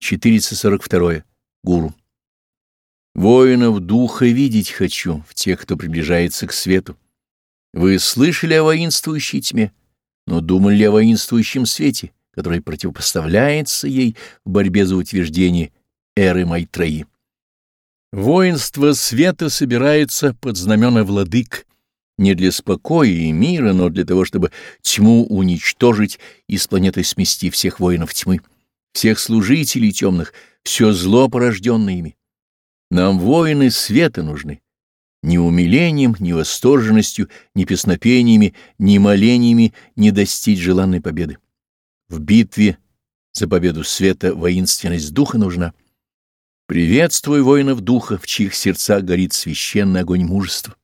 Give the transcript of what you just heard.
442. Гуру. Воинов духа видеть хочу в тех, кто приближается к свету. Вы слышали о воинствующей тьме, но думали ли о воинствующем свете, который противопоставляется ей в борьбе за утверждение эры Майтраи? Воинство света собирается под знамена владык, не для спокоя и мира, но для того, чтобы тьму уничтожить и с планеты смести всех воинов тьмы, всех служителей темных, все зло, порожденное ими. Нам воины света нужны. Ни умилением, ни восторженностью, ни песнопениями, ни молениями не достичь желанной победы. В битве за победу света воинственность духа нужна. Приветствую воинов духа, в чьих сердцах горит священный огонь мужества.